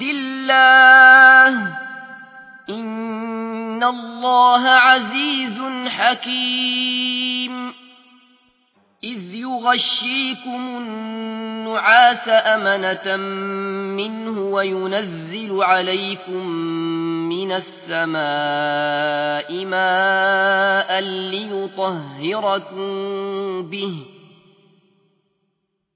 الله. إن الله عزيز حكيم. إذ يغشيكم النعاس أمنة منه وينزل عليكم من السماء ماء ليطهركم به.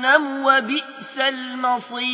جهنم وبئس المصير.